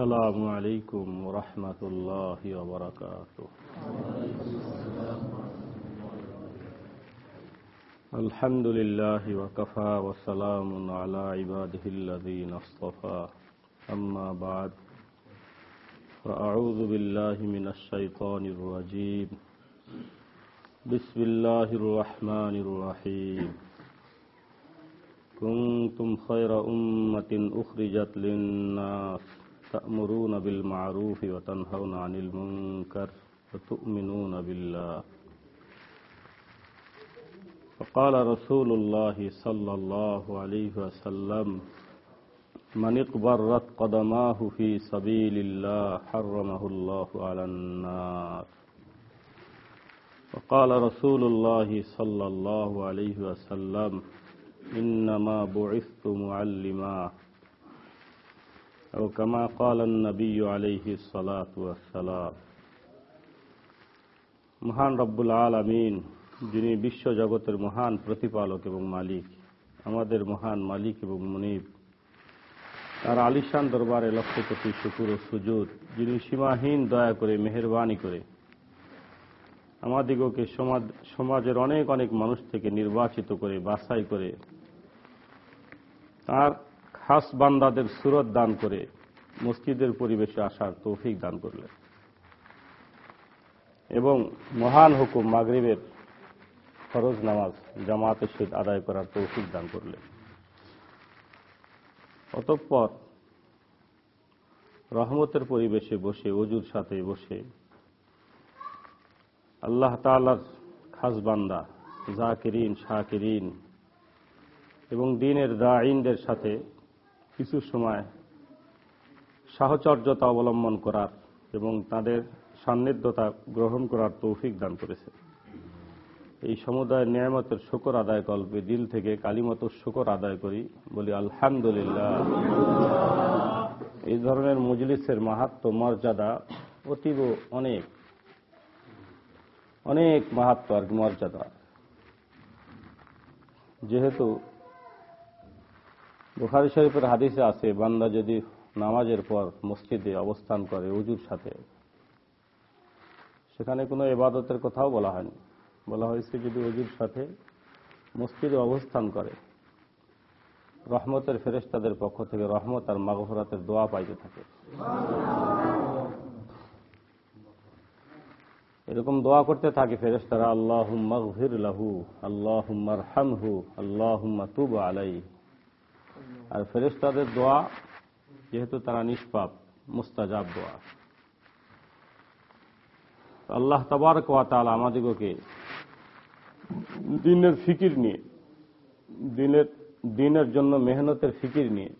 السلام علیکم ورحمۃ اللہ وبرکاتہ۔ الحمد للہ وقفا وسلام على عباده الذين اما بعد، فاعوذ باللہ من الشیطان الرجیم۔ بسم اللہ الرحمن الرحیم۔ کنتم خیر امت اخرجت للناس۔ تأمرون بالمعروف وتنهون عن المنكر وتؤمنون بالله. فقال رسول الله صلى الله عليه وسلم من اقبرت قدماه في سبيل الله حرمه الله على النار. وقال رسول الله صلى الله عليه وسلم إنما بعثت معلما أو كما قال النبي عليه الصلاة والسلام মহান রব্বুল আলমিন যিনি বিশ্ব জগতের মহান প্রতিপালক এবং মালিক আমাদের মহান মালিক এবং মনিব তার আলিশান দরবারে লক্ষ কোটি শুকুর ও সুজুদ যিনি সীমাহীন দয়া করে মেহরবানি করে আমাদিগকে সমাজ সমাজের অনেক অনেক মানুষ থেকে নির্বাচিত করে বাছাই করে তার খাস বান্দাদের সুরত দান করে মসজিদের পরিবেশে আসার তৌফিক দান করলেন। এবং মহান হুকুম মাগরিবের ফরজ নামাজ জামাতের সহিত আদায় করার তৌফিক দান করলেন। অতঃপর রহমতের পরিবেশে বসে, অজুর সাথে বসে আল্লাহ তালার খাস বান্দা, জাকিরিন, শাকিরিন এবং দিনের দাইনদের সাথে কিছু সময় সাহচর্যতা অবলম্বন করার এবং তাদের সান্নিধ্যতা গ্রহণ করার তৌফিক দান করেছে। এই সমুদায় নিয়ামতের শকর আদায় কল্পে দিল থেকে কালিমত শকর আদায় করি, বলি আলহামদুলিল্লাহ। এই ধরনের মজলিসের মাহাত্ম, মর্যাদা অতীব অনেক অনেক মাহাত্ম আর মর্যাদা। যেহেতু বুখারি শরীফের হাদিসে আছে, বান্দা যদি নামাজের পর মসজিদে অবস্থান করে উজুর সাথে, সেখানে কোনো এবাদতের কথাও বলা হয়নি। বলা হয়েছে যদি অজুর সাথে মসজিদে অবস্থান করে, রহমতের ফেরেস্তাদের পক্ষ থেকে রহমত আর মাগফরাতের দোয়া পাইতে থাকে। এরকম দোয়া করতে থাকে ফেরেস্তারা আল্লাহ মগভির লাহু আল্লাহ হামহু আল্লাহ তুব আলাই আর ফেরেস্তাদের দোয়া, যেহেতু তারা নিষ্পাপ, মুস্তাজাব দোয়া। আল্লাহ তবারক ওয়াতাল আমাদিগকে দিনের ফিকির নিয়ে, দিনের দিনের জন্য মেহনতের ফিকির নিয়ে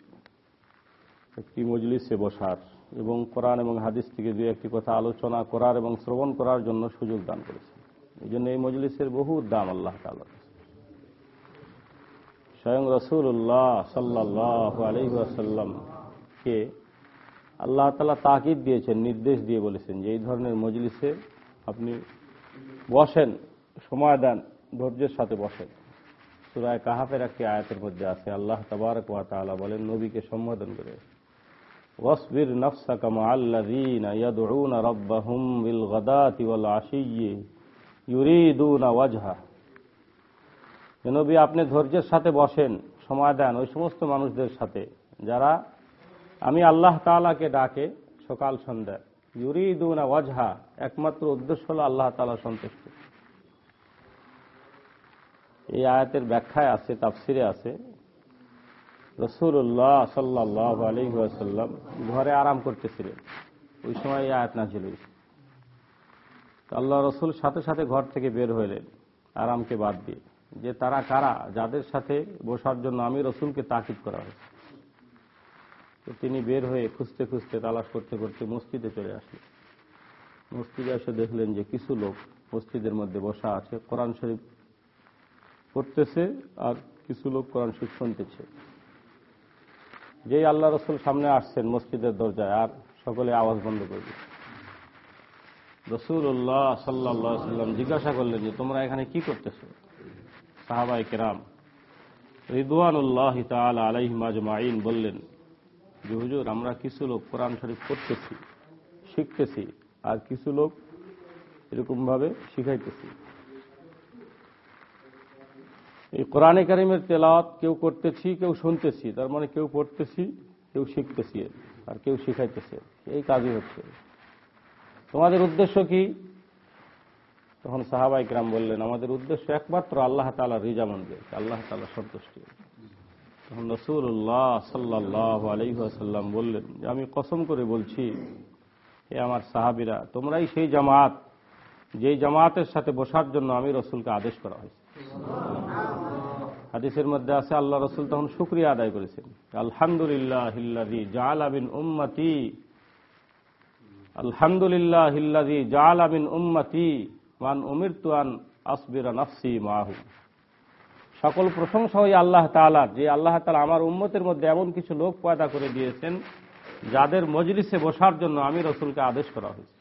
একটি মজলিসে বসার এবং কোরআন এবং হাদিস থেকে দু একটি কথা আলোচনা করার এবং শ্রবণ করার জন্য সুযোগ দান করেছে এই জন্য এই মজলিসের বহু দাম আল্লাহ তালা স্বয়ং রসুল্লাহ সাল্লাহ আলহিহাসাল্লামকে আল্লাহ তালা তাকিদ দিয়েছেন, নির্দেশ দিয়ে বলেছেন যে এই ধরনের মজলিসে আপনি বসেন, সময় দেন, ধৈর্যের সাথে বসেন। সুরায় কাহাফের একটি আয়াতের মধ্যে আছে, আল্লাহ তবারক ওয়া তাআলা বলেন, নবীকে সম্বোধন করে, ওয়াসবির নাফসাকা মাআল্লাযীনা ইয়াদউনা রাব্বাহুম বিল গাদাতি ওয়াল আশিয়্যি নবী আপনি ধৈর্যের সাথে বসেন, সময় দেন ওই সমস্ত মানুষদের সাথে। যারা আমি আল্লাহ তাআলাকে ডাকে সকাল, সন্ধ্যা। ইউরিদুনা ওয়াজহা, একমাত্র উদ্দেশ্য হল আল্লাহ তাআলা সন্তুষ্ট। এই আয়াতের ব্যাখ্যায় আছে, তাফসিরে আছে রসুল্লাহ সাল্লাহ আলহিহাসাল্লাম ঘরে আরাম করতেছিলেন। ওই সময় এই আয়াত নাজিল হয়েছে। আল্লাহ রসুল সাথে সাথে ঘর থেকে বের হইলেন, আরামকে বাদ দিয়ে। যে তারা কারা, যাদের সাথে বসার জন্য আমি রসুলকে তাকিদ করা হয়েছে। তো তিনি বের হয়ে খুঁজতে খুঁজতে তালাশ করতে করতে মসজিদে চলে আসলেন। মসজিদে এসে দেখলেন যে কিছু লোক মসজিদের মধ্যে বসা আছে, কোরআন শরীফ পড়তেছে আর কিছু লোক কোরআন শরীফ শুনতেছে। যেই আল্লাহ রসুল সামনে আসছেন মসজিদের দরজায়, আর সকলে আওয়াজ বন্ধ করবে রসুল্লাহ সাল্লাহ সাল্লাম জিজ্ঞাসা করলেন যে, তোমরা এখানে কি করতেছো? সাহাবাই কেরাম রিদওয়ানুল্লাহ তালা আলাইহিম আজমাইন বললেন, যে হুজুর, আমরা কিছু লোক কোরআন শরীফ পড়তেছি, শিখতেছি, আর কিছু লোক এরকম ভাবে শিখাইতেছি। এই কোরআনে কারিমের তেলাওয়াত কেউ করতেছি, কেউ শুনতেছি, তার মানে কেউ পড়তেছি, কেউ শিখতেছি, আর কেউ শিখাইতেছে। এই কাজই হচ্ছে। তোমাদের উদ্দেশ্য কি? তখন সাহাবাই গ্রাম বললেন, আমাদের উদ্দেশ্য একমাত্র আল্লাহ তালা রিজামন্দির আল্লাহ তালা সন্তুষ্টি। তখন রসুল্লাহ সাল্লাহ আলহাসাল্লাম বললেন, যে আমি কসম করে বলছি, হে আমার সাহাবিরা, তোমরাই সেই জামাত, যেই জামাতের সাথে বসার জন্য আমি রসুলকে আদেশ করা হয়েছে। হাদিসের মধ্যে আছে, আল্লাহ রসুল তখন শুক্রিয়া আদায় করেছেন। আলহামদুলিল্লাহ হিল্লাদি জাল আবিন উম্মতি আলহামদুলিল্লাহ হিল্লাদি জাল আবিন উম্মতি মান উমির তুয়ান আসবিরা নফসি মাহু। সকল প্রশংসা ওই আল্লাহ তালার যে আল্লাহ তালা আমার উম্মতের মধ্যে এমন কিছু লোক পয়দা করে দিয়েছেন, যাদের মজলিসে বসার জন্য আমি রসুলকে আদেশ করা হয়েছে।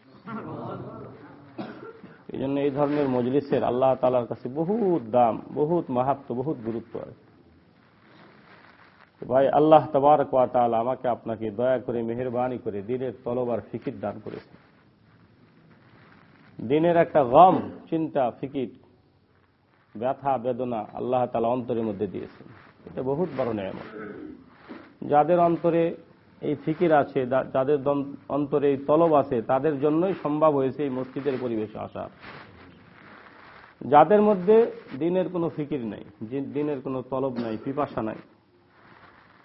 এই জন্য এই ধরনের মজলিসের আল্লাহ তালার কাছে বহুত দাম, বহুত মাহাত্ম, বহুত গুরুত্ব আছে। ভাই, আল্লাহ তবার তালা আমাকে আপনাকে দয়া করে মেহরবানি করে দিনের তলবার ফিকির দান করেছে দিনের একটা গম, চিন্তা, ফিকির, ব্যথা, বেদনা আল্লাহ তালা অন্তরের মধ্যে দিয়েছেন। এটা বহুত বড় নেয়ামত। যাদের অন্তরে এই ফিকির আছে যাদের অন্তরে এই তলব আছে, তাদের জন্যই সম্ভব হয়েছে এই মসজিদের পরিবেশে আসা। যাদের মধ্যে দিনের কোনো ফিকির নাই দিনের কোনো তলব নাই, পিপাসা নাই,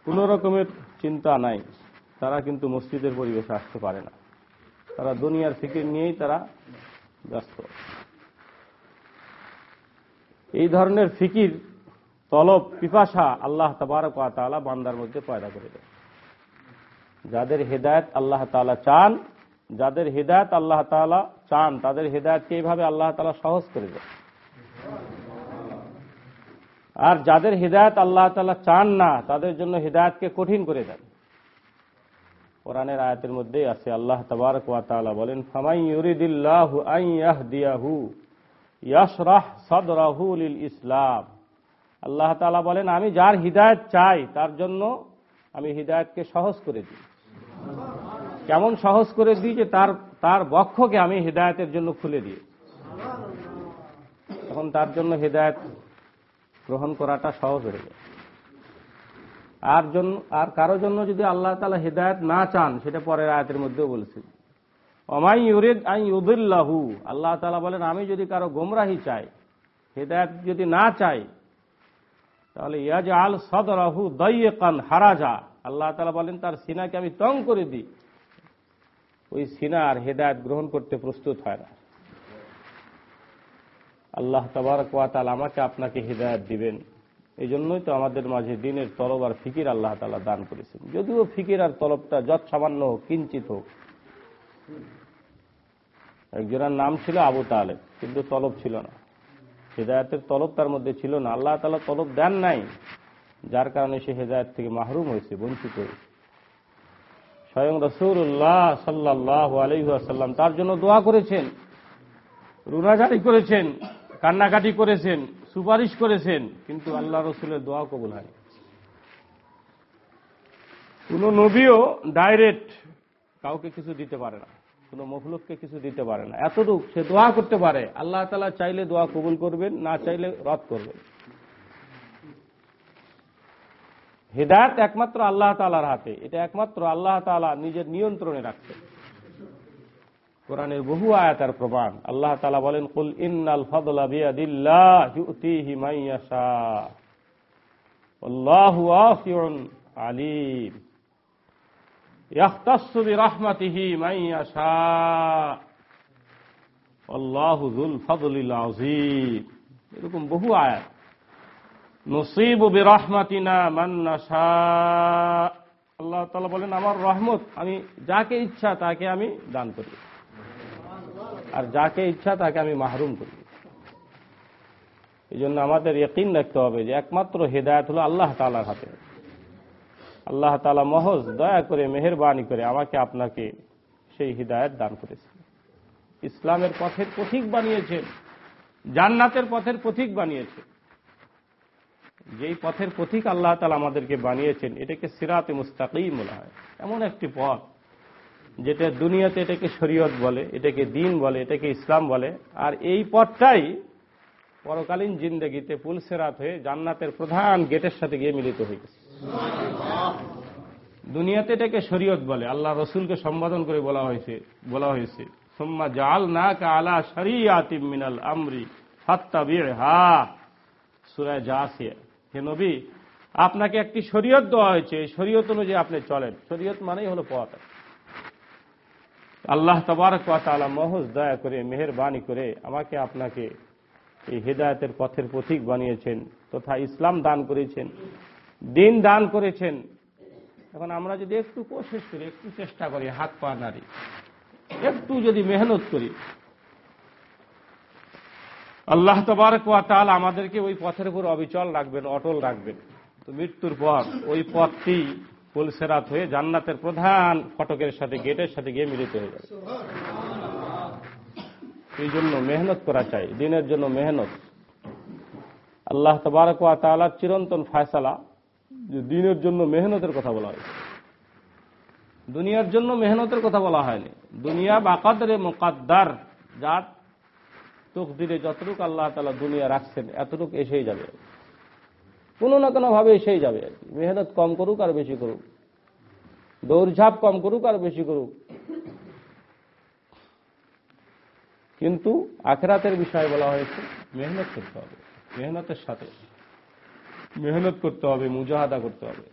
কোন রকমের চিন্তা নাই, তারা কিন্তু মসজিদের পরিবেশে আসতে পারে না। তারা দুনিয়ার ফিকির নিয়েই তারা ব্যস্ত এই ধরনের ফিকির, তলব, পিপাসা আল্লাহ তবারক তালা বান্দার মধ্যে পয়দা করে দেয়। যাদের হৃদায়ত আল্লাহ তালা চান, যাদের হৃদায়ত আল্লাহ তালা চান, তাদের হৃদায়তকে এইভাবে আল্লাহ তালা সহজ করে দেয়। আর যাদের হৃদায়ত আল্লাহ তালা চান না, তাদের জন্য হৃদায়তকে কঠিন করে দেন। কোরআনের আয়াতের মধ্যেই আছে, আল্লাহ তবারক তালা বলেন ইউরিদিল্লাহু দিয়াহু ইসলাম। আল্লাহ তালা বলেন, আমি যার হৃদায়ত চাই, তার জন্য আমি হৃদায়তকে সহজ করে দিই। কেমন সহজ করে দিই যে তার তার বক্ষকে আমি হৃদায়তের জন্য খুলে দিই। তখন তার জন্য হৃদায়ত গ্রহণ করাটা সহজ হয়ে যায়। আর জন্য, আর কারও জন্য যদি আল্লাহ তালা হৃদায়ত না চান, সেটা পরের আয়াতের মধ্যেও বলেছেন অমাই ইউরিদ আই ইউদুল্লাহু, আল্লাহ তালা বলেন, আমি যদি কারও গোমরাহি চাই, হৃদায়ত যদি না চাই, তাহলে ইয়াজ আল সদরাহু দইয়েকান হারাজা। আল্লাহ তালা বলেন, তার সিনাকে আমি তং করে দিই। ওই সিনা আর হেদায়ত গ্রহণ করতে প্রস্তুত হয় না। আল্লাহ তবরকাল আমাকে আপনাকে হৃদায়ত দিবেন। এই জন্যই তো আমাদের মাঝে দিনের তলব আর ফিকির আল্লাহ তালা দান করেছেন। যদিও ফিকির আর তলবটা যত সামান্য হোক, কিঞ্চিত হোক। একজনের নাম ছিল আবু তালেব, কিন্তু তলব ছিল না। হৃদায়তের তলব তার মধ্যে ছিল না। আল্লাহ তালা তলব দেন নাই, যার কারণে সে হেদায়ত থেকে মাহরুম হয়েছে, বঞ্চিত হয়েছে। স্বয়ং রসুল্লাহ সাল্লাহ আলহাসাল্লাম তার জন্য দোয়া করেছেন, রুনাজারি করেছেন। কান্নাকাটি করেছেন, সুপারিশ করেছেন, কিন্তু আল্লাহ রসুলের দোয়া কবুল হয়। কোন নবীও ডাইরেক্ট কাউকে কিছু দিতে পারে না। কোন মখলুককে কিছু দিতে পারে না। এতটুক সে দোয়া করতে পারে। আল্লাহ তালা চাইলে দোয়া কবুল করবেন, না চাইলে রদ করবেন। হেদায়ত একমাত্র আল্লাহ তালার হাতে। এটা একমাত্র আল্লাহ তালা নিজের নিয়ন্ত্রণে রাখছেন। কোরআনের বহু আয়াতার প্রমাণ। আল্লাহ তালা বলেন, কুল ইন্নাল আলিম। এরকম বহু আয়াত। নসিব বিরহমাতিনা মান্নাশা আল্লাহ তালা বলেন, আমার রহমত, আমি যাকে ইচ্ছা তাকে আমি দান করি। আর যাকে ইচ্ছা তাকে আমি মাহরুম করি। এই জন্য আমাদের ইয়কিন রাখতে হবে যে একমাত্র হেদায়ত হলো আল্লাহ তালার হাতে। আল্লাহ তালা মহজ দয়া করে, মেহরবানি করে আমাকে আপনাকে সেই হৃদায়ত দান করেছে। ইসলামের পথের পথিক বানিয়েছেন জান্নাতের পথের পথিক বানিয়েছে। যেই পথের পথিক আল্লাহ তালা আমাদেরকে বানিয়েছেন, এটাকে সিরাতে মুস্তাকিম বলা হয়। এমন একটি পথ যেটা দুনিয়াতে এটাকে শরীয়ত বলে, এটাকে দিন বলে, এটাকে ইসলাম বলে, আর এই পথটাই পরকালীন জিন্দগিতে পুলসেরাত হয়ে জান্নাতের প্রধান গেটের সাথে গিয়ে মিলিত হয়ে গেছে। দুনিয়াতে এটাকে শরীয়ত বলে, আল্লাহ রসুলকে সম্বোধন করে বলা হয়েছে বলা হয়েছে, সোম্মা জাল না কা আলা শরিয়াতিম মিনাল আমরি হা সুরায় হে নবী, আপনাকে একটি শরীয়ত দেওয়া হয়েছে, এই শরীয়ত অনুযায়ী আপনি চলেন। শরীয়ত মানেই হলো পথ। আল্লাহ তবারক তাআলা মহজ দয়া করে, মেহেরবানি করে আমাকে আপনাকে এই হেদায়তের পথের পথিক বানিয়েছেন তথা ইসলাম দান করেছেন, দিন দান করেছেন। এখন আমরা যদি একটু কোশিশ করি, একটু চেষ্টা করি, হাত পা নাড়ি, একটু যদি মেহনত করি। আল্লাহ তবারক তাল আমাদেরকে ওই পথের উপর অবিচল রাখবেন, অটল রাখবেন। তো মৃত্যুর পর ওই পথটি ফুলসেরাত হয়ে জান্নাতের প্রধান ফটকের সাথে, গেটের সাথে গিয়ে মিলিত হয়ে যাবে। এই জন্য মেহনত করা চাই, দিনের জন্য মেহনত। আল্লাহ তবারক তালার চিরন্তন ফায়সালা, যে দিনের জন্য মেহনতের কথা বলা হয়েছে দুনিয়ার জন্য মেহনতের কথা বলা হয়নি। দুনিয়া বাকাদরে মোকাদ্দার, যার তকদিরে যতটুকু আল্লাহ তালা দুনিয়া রাখছেন, এতটুকু এসেই যাবে। কোনো না কোনো ভাবে এসেই যাবে আর কি। মেহনত কম করুক আর বেশি করুক। দৌড়ঝাঁপ কম করুক আর বেশি করুক। কিন্তু আখরাতের বিষয়ে বলা হয়েছে, মেহনত করতে হবে। মেহনতের সাথে মেহনত করতে হবে, মুজাহাদা করতে হবে।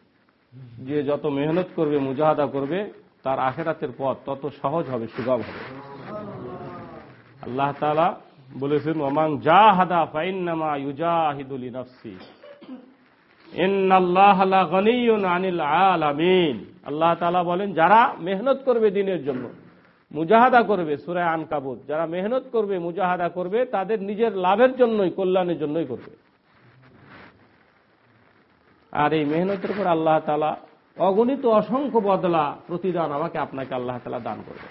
যে যত মেহনত করবে, মুজাহাদা করবে, তার আখেরাতের পথ তত সহজ হবে, সুগম হবে। আল্লাহ তালা বলেছেন ওমাং যা হাদা ফাইন্নামা ইউজাহিদুল নফসি আল্লাহ তালা বলেন, যারা মেহনত করবে দিনের জন্য, মুজাহাদা করবে সুরায় আনকাবুত, যারা মেহনত করবে, মুজাহাদা করবে, তাদের নিজের লাভের জন্যই, কল্যাণের জন্যই করবে। আর এই মেহনতের উপর আল্লাহ তালা অগণিত অসংখ্য বদলা, প্রতিদান আমাকে আপনাকে আল্লাহ তালা দান করবে।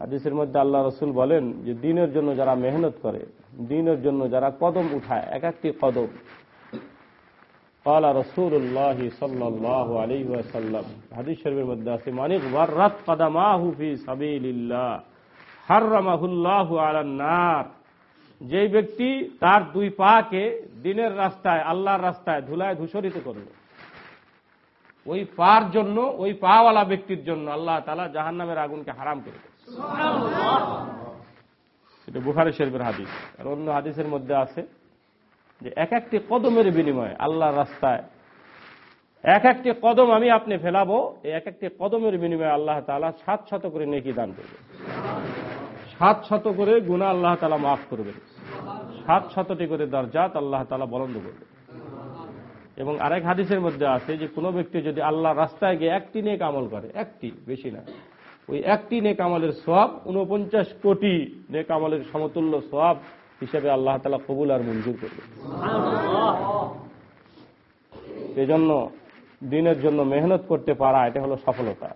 হাদিসের মধ্যে আল্লাহ রসুল বলেন যে, দিনের জন্য যারা মেহনত করে, দিনের জন্য যারা কদম উঠায়, এক একটি কদম قال رسول الله صلى الله عليه وسلم হাদিস শরীফের মধ্যে আছে মানিক ওয়াররাত কদামাহু ফি সাবিলিল্লাহ হাররামাহুল্লাহু আলান নার যেই ব্যক্তি তার দুই পাকে দিনের রাস্তায় আল্লাহর রাস্তায় ধুলায় ধূসরিত করবে ওই পার জন্য ওই পাওয়ালা ব্যক্তির জন্য আল্লাহ তালা জাহান নামের আগুনকে হারাম করে এটা বুখারি শরীফের হাদিস আর অন্য হাদিসের মধ্যে আছে যে এক একটি কদমের বিনিময়ে আল্লাহর রাস্তায় এক একটি কদম আমি আপনি ফেলাবো এক একটি কদমের বিনিময়ে আল্লাহ তালা সাত শত করে নেকি দান করবে। সাত শত করে গুণা আল্লাহ তালা মাফ করবেন। সাত শতটি করে দরজাত আল্লাহ তালা বলন্দ করবে এবং আরেক হাদিসের মধ্যে আছে যে কোনো ব্যক্তি যদি আল্লাহ রাস্তায় গিয়ে একটি নেক আমল করে, একটি, বেশি না, ওই একটি নেক আমলের সব উনপঞ্চাশ কোটি নেক আমলের সমতুল্য সব হিসেবে আল্লাহ তালা কবুল আর মঞ্জুর করবে। সেজন্য দিনের জন্য মেহনত করতে পারা এটা হলো সফলতা।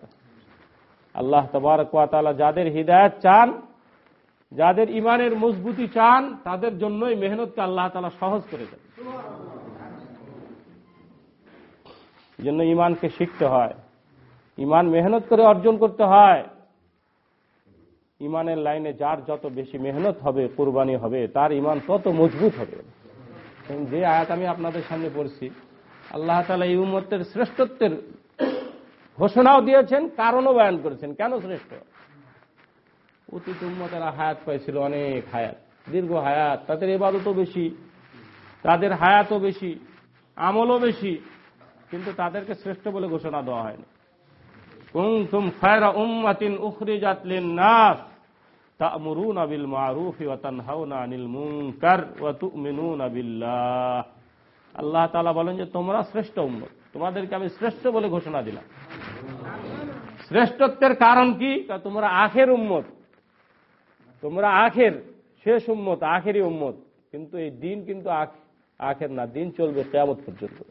আল্লাহ তবারকালা যাদের হৃদায়ত চান যাদের ইমানের মজবুতি চান তাদের জন্যই মেহনতকে আল্লাহ তালা সহজ করে দেন। জন্য ইমানকে শিখতে হয়। ইমান মেহনত করে অর্জন করতে হয়। ইমানের লাইনে যার যত বেশি মেহনত হবে, কোরবানি হবে, তার ইমান তত মজবুত হবে। যে আয়াত আমি আপনাদের সামনে পড়ছি, আল্লাহ তালা এই উম্মতের শ্রেষ্ঠত্বের ঘোষণাও দিয়েছেন, কারণও বয়ান করেছেন। কেন শ্রেষ্ঠ? অতীত উম্মতেরা হায়াত পাইছিল অনেক হায়াত। দীর্ঘ হায়াত, তাদের এবাদতও বেশি, তাদের হায়াতও বেশি, আমলও বেশি, কিন্তু তাদেরকে শ্রেষ্ঠ বলে ঘোষণা দেওয়া হয়নি। কুনতুম খায়রা উম্মাতিন উখরিজাত লিন-নাস তা'মুরুনা বিল মা'রুফ ওয়া তানহাউনা আনিল মুনকার ওয়া তু'মিনুনা বিল্লাহ। আল্লাহ তাআলা বলেন যে, তোমরা শ্রেষ্ঠ উম্মত। তোমাদেরকে আমি শ্রেষ্ঠ বলে ঘোষণা দিলাম। শ্রেষ্ঠত্বের কারণ কি? তোমরা আখের উম্মত। তোমরা আখের, শেষ উম্মত আখেরই উম্মত। কিন্তু এই দিন কিন্তু আখের না। দিন চলবে কেয়ামত পর্যন্ত।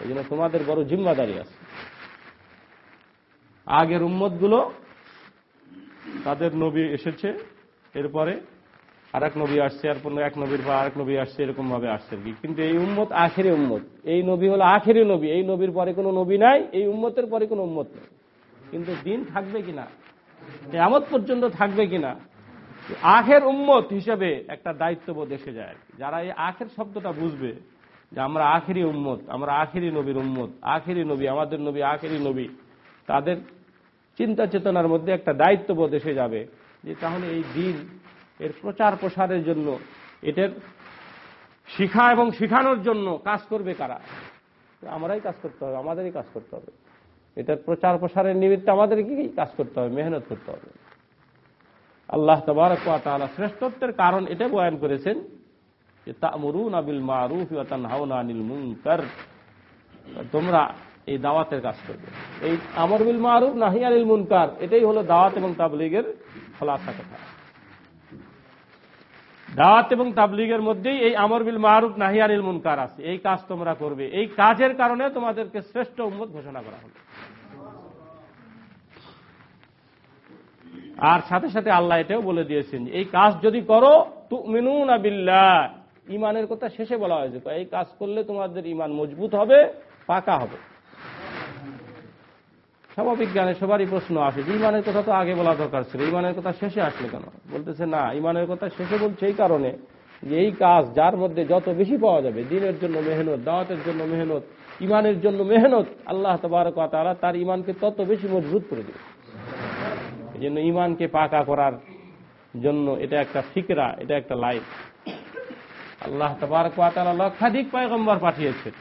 এই জন্য তোমাদের বড় জিম্মাদারি আছে। আগের উম্মতগুলো তাদের নবী এসেছে, এরপরে আর এক নবী আসছে, আর পর এক নবীর পর আরেক নবী আসছে, এরকম ভাবে আসছে কি। কিন্তু এই উম্মত আখেরি উম্মত। এই নবী হলো আখেরি নবী। এই নবীর পরে কোনো নবী নাই, এই উম্মতের পরে কোনো উম্মত নেই। কিন্তু দিন থাকবে কিনা, কেয়ামত পর্যন্ত থাকবে কিনা, আখের উম্মত হিসেবে একটা দায়িত্ববোধ এসে যায় যারা এই আখের শব্দটা বুঝবে, যে আমরা আখেরি উম্মত, আমরা আখেরি নবীর উম্মত, আখেরি নবী, আমাদের নবী আখেরি নবী তাদের চিন্তা চেতনার মধ্যে একটা দায়িত্ববোধ এসে যাবে যে তাহলে এই দিন এর প্রচার প্রসারের জন্য এটার শিখা এবং শিখানোর জন্য কাজ করবে কারা? আমরাই কাজ করতে হবে, আমাদেরই কাজ করতে হবে। এটার প্রচার প্রসারের নিমিত্তে আমাদেরকেই কাজ করতে হবে, মেহনত করতে হবে। আল্লাহ তবারক শ্রেষ্ঠত্বের কারণ এটা বয়ান করেছেন যে তা'মুরুনা বিল মারুফ আনিল মুনকার। তোমরা এই দাওয়াতের কাজ করবে। এই আমর বিল মারুফ নাহি আনিল মুনকার, এটাই হলো দাওয়াত এবং তাবলিগের খোলাসা কথা। দাওয়াত এবং তাবলিগের মধ্যেই এই আমর বিল মারুফ নাহি আনিল মুনকার আছে। এই কাজ তোমরা করবে। এই কাজের কারণে তোমাদেরকে শ্রেষ্ঠ উম্মত ঘোষণা করা হলো আর সাথে সাথে আল্লাহ এটাও বলে দিয়েছেন, এই কাজ যদি করো তু মিনুন বিল্লাহ, ইমানের কথা শেষে বলা হয়েছে। এই কাজ করলে তোমাদের ইমান মজবুত হবে, পাকা হবে। স্বাভাবিক জ্ঞানে সবারই প্রশ্ন আসে যে ইমানের কথা তো আগে বলা দরকার ছিল, ইমানের কথা শেষে আসলে কেন? বলতেছে, না, ইমানের কথা শেষে বলছে এই কারণে যে এই কাজ যার মধ্যে যত বেশি পাওয়া যাবে, দিনের জন্য মেহনত, দাওয়াতের জন্য মেহনত, ইমানের জন্য মেহনত, আল্লাহ তবারক তাআলা তার ইমানকে তত বেশি মজবুত করে দেবে। এই জন্য ইমানকে পাকা করার জন্য এটা একটা ফিকরা, এটা একটা লাইফ আল্লাহ তবারক তাআলা লক্ষাধিক পয়গম্বর পাঠিয়েছেন।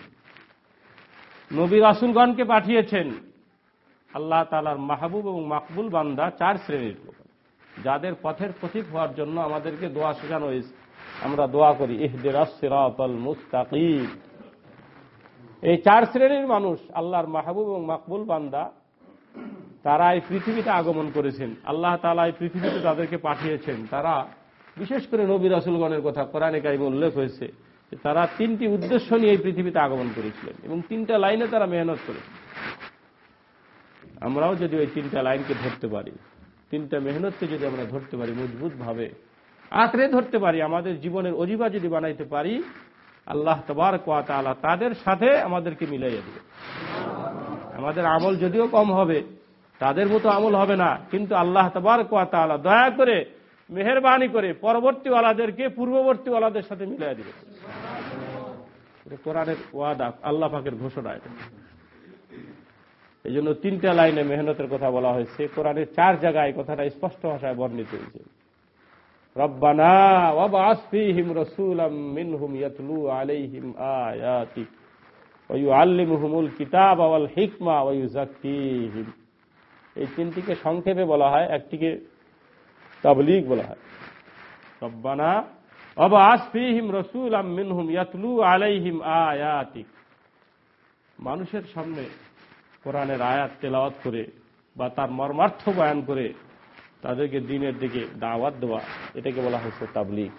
নবী রাসূলগণকে পাঠিয়েছেন। আল্লাহ তাআলার মাহবুব এবং মাকবুল বান্দা চার শ্রেণির লোক। যাদের পথের পথিক হওয়ার জন্য আমাদেরকে দোয়া শেখানো হয়েছে। আমরা দোয়া করি ইহদিরাস সিরাতাল মুস্তাকিম। এই চার শ্রেণির মানুষ, আল্লাহর মাহবুব এবং মাকবুল বান্দা, তারা এই পৃথিবীতে আগমন করেছেন। আল্লাহ তালা এই পৃথিবীতে তাদেরকে পাঠিয়েছেন। তারা বিশেষ করে নবী রাসুলগণের কথা কোরআনে কাইমে উল্লেখ হয়েছে তারা তিনটি উদ্দেশ্য নিয়ে এই পৃথিবীতে আগমন করেছিলেন এবং তিনটা লাইনে তারা মেহনত করেছেন। আমরাও যদি ওই তিনটা লাইনকে ধরতে পারি, তিনটা মেহনতকে যদি আমরা ধরতে পারি মজবুত ভাবে আঁকড়ে ধরতে পারি, আমাদের জীবনের অজিবা যদি বানাইতে পারি, আল্লাহ তবার তাআলা তাদের সাথে আমাদেরকে মিলাইয়া দেবে। আমাদের আমল যদিও কম হবে, তাদের মতো আমল হবে না, কিন্তু আল্লাহ তবার তাআলা দয়া করে, মেহরবানি করে পরবর্তীওয়ালাদেরকে, পূর্ববর্তীওয়ালাদের সাথে মিলাই দিবে। কোরআনের ওয়াদা, আল্লাহ পাকের ঘোষণা এটা। এই জন্য তিনটা লাইনে মেহনতের কথা বলা হয়েছে। কোরআনের চার জায়গায় কথাটা স্পষ্ট ভাষায় বর্ণিত হয়েছে। রব্বানা মিনহুম আয়াতিক হিকমা এই তিনটিকে সংক্ষেপে বলা হয়, একটিকে তাবলীগ বলা হয়। রব্বানা ওয়াবাস ফীহিম রাসূলাম মিনহুম ইয়াতলু আলাইহিম আয়াতিক মানুষের সামনে কোরআনের আয়াত তেলাওয়াত করে বা তার মর্মার্থ বয়ান করে তাদেরকে দিনের দিকে দাওয়াত দেওয়া, এটাকে বলা হচ্ছে তাবলিগ।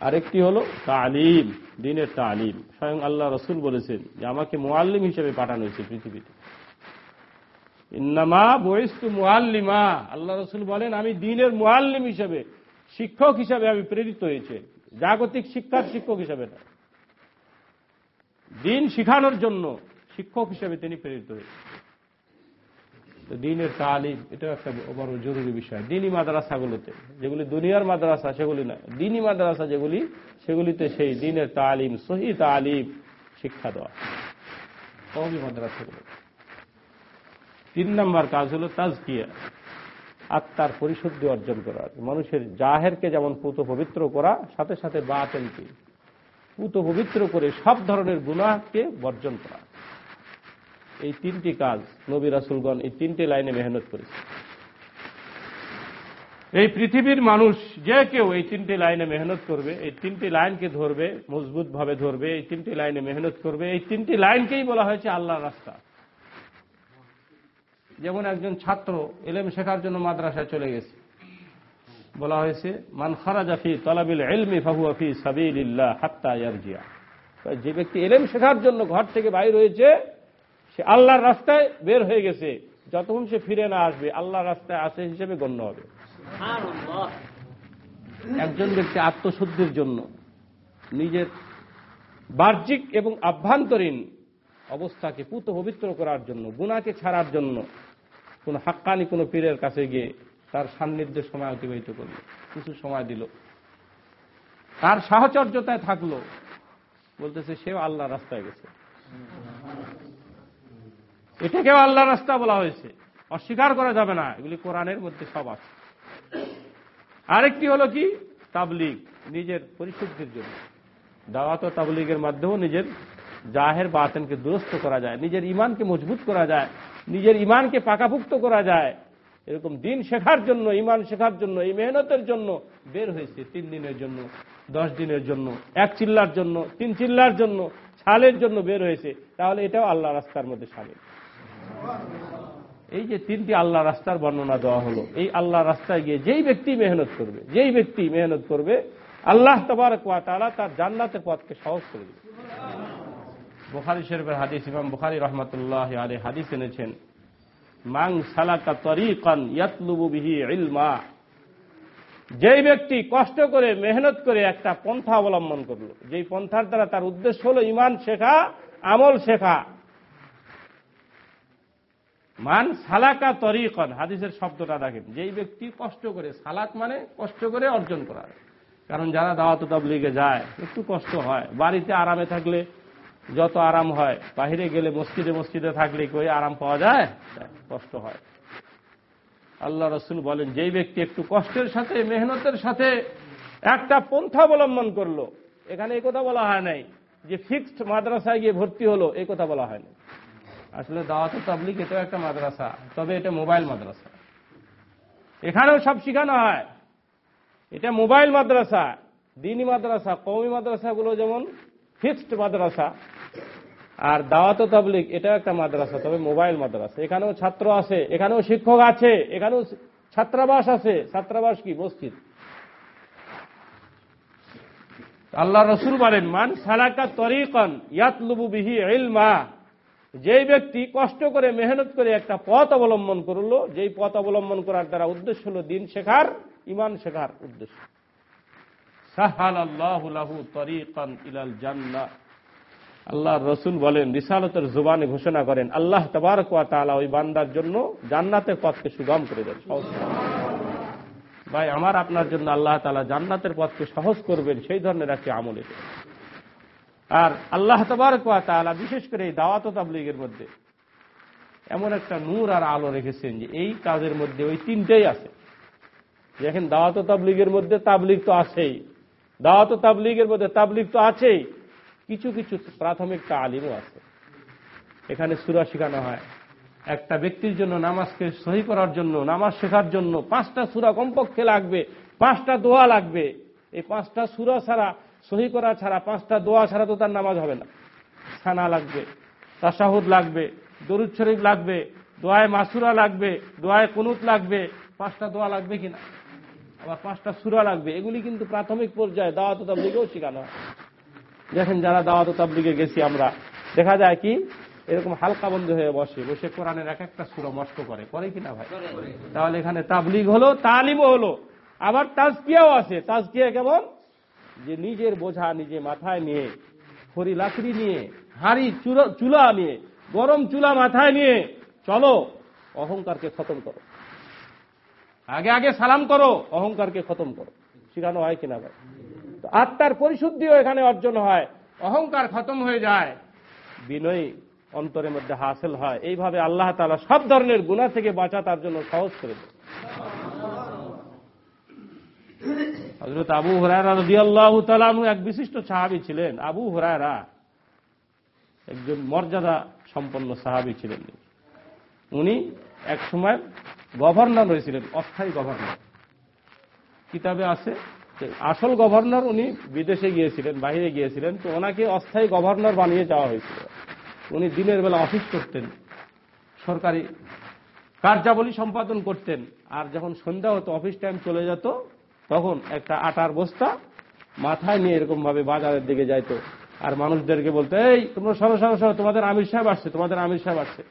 আরেকটি হলো তালিম, দিনের তালিম। স্বয়ং আল্লাহ রসুল বলেছেন যে, আমাকে মোয়াল্লিম হিসেবে পাঠানো হয়েছে পৃথিবীতে। ইন্নামা বয়স্তু মোয়াল্লিমা আল্লাহ রসুল বলেন, আমি দিনের মোয়াল্লিম হিসেবে, শিক্ষক হিসাবে আমি প্রেরিত হয়েছে। জাগতিক শিক্ষার শিক্ষক হিসাবে না। দিন শিখানোর জন্য শিক্ষক হিসেবে তিনি প্রেরিত হয়েছেন। দিনের তালিম এটা একটা বড় জরুরি বিষয়। দিনী মাদ্রাসাগুলোতে, যেগুলি দুনিয়ার মাদ্রাসা, সেগুলি না। দিনী মাদ্রাসা যেগুলি, সেগুলিতে সেই দিনের তালিম, সহি তালিম শিক্ষা দেওয়া। কবি মাদ্রাসাগুলো। তিন নম্বর কাজ হলো তাজকিয়া, আত্মার পরিশুদ্ধি অর্জন করা। মানুষের জাহেরকে যেমন পুত পবিত্র করা, সাথে সাথে বা বাতেনকে পুত পবিত্র করে সব ধরনের গুনাহকে বর্জন করা। এই তিনটি কাজ নবী রাসুলগণ এই তিনটি লাইনে মেহনত করেছে এই পৃথিবীর মানুষ যে কেউ এই তিনটি লাইনে মেহনত করবে, এই তিনটি লাইনকে ধরবে মজবুত ভাবে ধরবে, এই তিনটি লাইনে মেহনত করবে, এই তিনটি লাইনকেই বলা হয়েছে আল্লাহর রাস্তা। যেমন একজন ছাত্র এলেম শেখার জন্য মাদ্রাসায় চলে গেছে। বলা হয়েছে, মান খারাজা ফি তলাবিল এলমি ফাহুয়া ফি সাবিলিল্লাহ হাত্তা ইয়ারজিয়া। যে ব্যক্তি এলেম শেখার জন্য ঘর থেকে বাইর হয়েছে সে আল্লাহর রাস্তায় বের হয়ে গেছে। যতক্ষণ সে ফিরে না আসবে আল্লাহর রাস্তায় আসে হিসেবে গণ্য হবে। একজন ব্যক্তি আত্মশুদ্ধির জন্য নিজের বাহ্যিক এবং আভ্যন্তরীণ অবস্থাকে পুত পবিত্র করার জন্য গুণাকে ছাড়ার জন্য কোন হাক্কানি কোনো পীরের কাছে গিয়ে তার সান্নিধ্যে সময় অতিবাহিত করল। কিছু সময় দিল। তার সাহচর্যতায় থাকল। বলতেছে সেও আল্লাহ রাস্তায় গেছে। এটাকেও আল্লাহ রাস্তা বলা হয়েছে। অস্বীকার করা যাবে না। এগুলি কোরআনের মধ্যে সব আছে। আরেকটি হলো কি? তাবলিগ, নিজের পরিশুদ্ধির জন্য। দাওয়াত তাবলিগের মাধ্যমেও নিজের জাহের বাতেনকে দুরস্ত করা যায়, নিজের ইমানকে মজবুত করা যায়, নিজের ইমানকে পাকাপুক্ত করা যায়। এরকম দিন শেখার জন্য ইমান শেখার জন্য, এই মেহনতের জন্য বের হয়েছে তিন দিনের জন্য, দশ দিনের জন্য, এক চিল্লার জন্য, তিন চিল্লার জন্য, ছালের জন্য বের হয়েছে। তাহলে এটাও আল্লাহ রাস্তার মধ্যে সামিল। এই যে তিনটি আল্লাহ রাস্তার বর্ণনা দেওয়া হলো, এই আল্লাহ রাস্তায় গিয়ে যেই ব্যক্তি মেহনত করবে, যেই ব্যক্তি মেহনত করবে, আল্লাহ তবারক ওয়া তাআলা তার জান্নাতের পথকে সহজ করে দেবে। বুখারী শরীফের হাদিস, ইমাম বুখারী রহমাতুল্লাহ আলী হাদিস এনেছেন মাং সালাকা তরিকান ইয়াতলুবু বিহি ইলমা যেই ব্যক্তি কষ্ট করে, মেহনত করে একটা পন্থা অবলম্বন করল, যেই পন্থার দ্বারা তার উদ্দেশ্য হলো ইমান শেখা, আমল শেখা। মান সালাকা তরিকন, হাদিসের শব্দটা দেখেন। যেই ব্যক্তি কষ্ট করে সালাক মানে কষ্ট করে অর্জন করা। কারণ যারা দাওয়াত তাবলিগে যায়, একটু কষ্ট হয়। বাড়িতে আরামে থাকলে যত আরাম হয়, বাহিরে গেলে মসজিদে মসজিদে থাকলে কই আরাম পাওয়া যায়? কষ্ট হয়। আল্লাহ রসুল বলেন, যেই ব্যক্তি একটু কষ্টের সাথে, মেহনতের সাথে একটা পন্থা অবলম্বন করল, এখানে এই কথা বলা হয় নাই যে ফিক্সড মাদ্রাসায় গিয়ে ভর্তি হলো, এই কথা বলা হয়নি আসলে দাওয়াত তাবলিক এটাও একটা মাদ্রাসা, তবে এটা মোবাইল মাদ্রাসা। এখানেও সব শেখানো হয়। এটা মোবাইল মাদ্রাসা, দিনী মাদ্রাসা কৌমি মাদ্রাসাগুলো যেমন ফিক্সড মাদ্রাসা, আর দাওয়াত তাবলিক এটাও একটা মাদ্রাসা, তবে মোবাইল মাদ্রাসা। এখানেও ছাত্র আছে, এখানেও শিক্ষক আছে, এখানেও ছাত্রাবাস আছে। ছাত্রাবাস কি? মসজিদ। আল্লাহ রসুল বলেন, মান সালাকা তরিকন ইয়াতলুবু বিহি ইলমা। যেই ব্যক্তি কষ্ট করে মেহনত করে একটা পথ অবলম্বন করল, যেই পথ অবলম্বন করার দ্বারা উদ্দেশ্য হলো দিন শেখার, ইমান শেখার উদ্দেশ্য। আল্লাহ রসুল বলেন, রিসালতের জুবানে ঘোষণা করেন, আল্লাহ তবারক তাআলা ওই বান্দার জন্য জান্নাতের পথকে সুগম করে দেন ভাই, আমার আপনার জন্য আল্লাহ তালা জান্নাতের পথকে সহজ করবেন, সেই ধরনের একটি আমল আর আল্লাহ তবারক তাআলা বিশেষ করে এই দাওয়াত তাবলিগের মধ্যে এমন একটা নূর আর আলো রেখেছেন যে এই কাজের মধ্যে ওই তিনটেই আছে। দেখেন দাওয়াত তাবলিগের মধ্যে তাবলিগ তো আছেই। দাওয়াত তাবলিগের মধ্যে তাবলিগ তো আছেই। কিছু কিছু প্রাথমিক তালিমও আছে। এখানে সুরা শেখানো হয়। একটা ব্যক্তির জন্য নামাজকে সহি করার জন্য, নামাজ শেখার জন্য পাঁচটা সুরা কমপক্ষে লাগবে, পাঁচটা দোয়া লাগবে। এই পাঁচটা সুরা ছাড়া সহি করা ছাড়া, পাঁচটা দোয়া ছাড়া তো তার নামাজ হবে না। ছানা লাগবে তাসাহুদ লাগবে, দরুদ শরীফ লাগবে, দোয়ায় মাসুরা লাগবে, দোয়ায় কুনুত লাগবে, পাঁচটা দোয়া লাগবে কিনা আবার পাঁচটা সুরা লাগবে, এগুলি কিন্তু প্রাথমিক পর্যায়ে দাওয়াত তাবলিগেও শেখানো হয়। দেখেন যারা দাওয়াত তাবলিগে গেছি আমরা, দেখা যায় কি, এরকম হালকা বন্ধ হয়ে বসে বসে কোরআনের এক একটা সুরা মস্ত করে। করে কিনা ভাই? তাহলে এখানে তাবলিগ হলো, তালিমও হলো, আবার তাজকিয়াও আছে। তাজকিয়া কেমন? যে নিজের বোঝা নিজে মাথায় নিয়ে, খড়ি লাকড়ি নিয়ে, হাড়ি চুলা নিয়ে, গরম চুলা মাথায় নিয়ে, চলো, অহংকারকে খতম করো। আগে আগে সালাম করো, অহংকারকে খতম করো। শেখানো হয় কিনা ভাই? তো আত্মার পরিশুদ্ধিও এখানে অর্জন হয়, অহংকার খতম হয়ে যায়, বিনয়ী অন্তরের মধ্যে হাসিল হয়। এইভাবে আল্লাহ তালা সব ধরনের গুণা থেকে বাঁচা তার জন্য সহজ করে দেয়। হজরত আবু হরায়রা রদিয়াল্লাহু তালানু এক বিশিষ্ট সাহাবি ছিলেন। আবু হরায়রা একজন মর্যাদা সম্পন্ন সাহাবি ছিলেন। উনি এক সময় গভর্নর হয়েছিলেন, অস্থায়ী গভর্নর। কিতাবে আছে আসল গভর্নর উনি বিদেশে গিয়েছিলেন বাইরে গিয়েছিলেন, তো ওনাকে অস্থায়ী গভর্নর বানিয়ে যাওয়া হয়েছিল। উনি দিনের বেলা অফিস করতেন, সরকারি কার্যাবলী সম্পাদন করতেন, আর যখন সন্ধ্যা হতো, অফিস টাইম চলে যেত তখন একটা আটার বস্তা মাথায় নিয়ে এরকম ভাবে বাজারের দিকে যাইতো। আর মানুষদেরকে বলতো, এই, তোমরা সরো সরো সরো, তোমাদের আমির সাহেব আসছে, তোমাদের আমির সাহেব আসছে।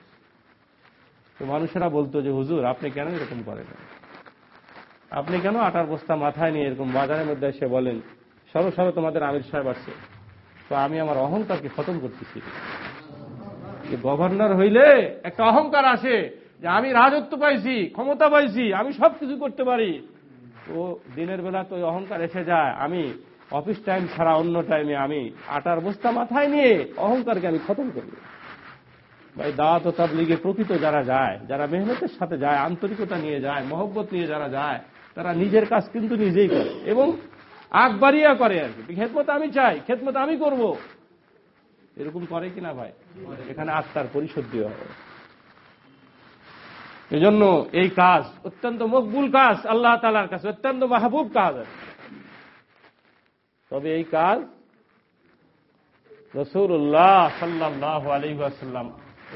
তো মানুষেরা বলতো যে, হুজুর, আপনি কেন এরকম করেন? আপনি কেন আটার বস্তা মাথায় নিয়ে এরকম বাজারের মধ্যে এসে বলেন, সরো সরো, তোমাদের আমির সাহেব আসছে? তো আমি আমার অহংকারকে খতম করতেছি। যে গভর্নর হইলে একটা অহংকার আসে যে, আমি রাজত্ব পাইছি, ক্ষমতা পাইছি, আমি সব কিছু করতে পারি। তো দিনের বেলা তো অহংকার এসে যায়। আমি অফিস টাইম ছাড়া অন্য টাইমে আমি আটার বস্তা মাথায় নিয়ে অহংকারকে আমি খতম করি ভাই, দাওয়াত ও তাবলিগে প্রকৃত যারা যায়, যারা মেহনতের সাথে যায়, আন্তরিকতা নিয়ে যায়, মহব্বত নিয়ে যারা যায়, তারা নিজের কাজ কিন্তু নিজেই করে এবং আগ বাড়িয়া করে আর কি। খেদমত আমি চাই, খেদমত আমি করব। এরকম করে কিনা ভাই? এখানে আত্মার পরিশোধ পরিশুদ্ধি হবে। এজন্য এই কাজ অত্যন্ত মকবুল কাজ, আল্লাহ তালার কাছে অত্যন্ত মাহবুব কাজ। তবে এই কাজ রসুল্লাহ সাল্লাহ আলহাসাল্লাম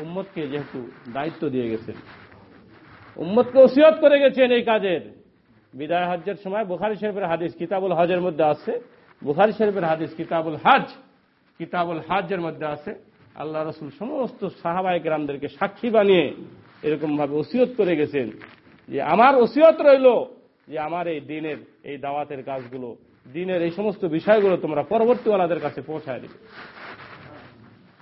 উম্মতকে যেহেতু দায়িত্ব দিয়ে গেছেন, উম্মতকে ওসিয়ত করে গেছেন এই কাজের। বিদায় হজ্জের সময় বুখারি শরীফের হাদিস কিতাবুল হজের মধ্যে আছে। বুখারি শরীফের হাদিস কিতাবুল হাজ কিতাবুল হাজের মধ্যে আছে। আল্লাহ রসুল সমস্ত সাহাবাহিক রামদেরকে সাক্ষী বানিয়ে এরকম ভাবে ওসিয়ত করে গেছেন যে আমার ওসিয়ত রইল যে আমার এই দিনের এই দাওয়াতের কাজগুলো দিনের এই সমস্ত বিষয়গুলো তোমরা পরবর্তীওয়ালাদের কাছে পৌঁছায় দিবে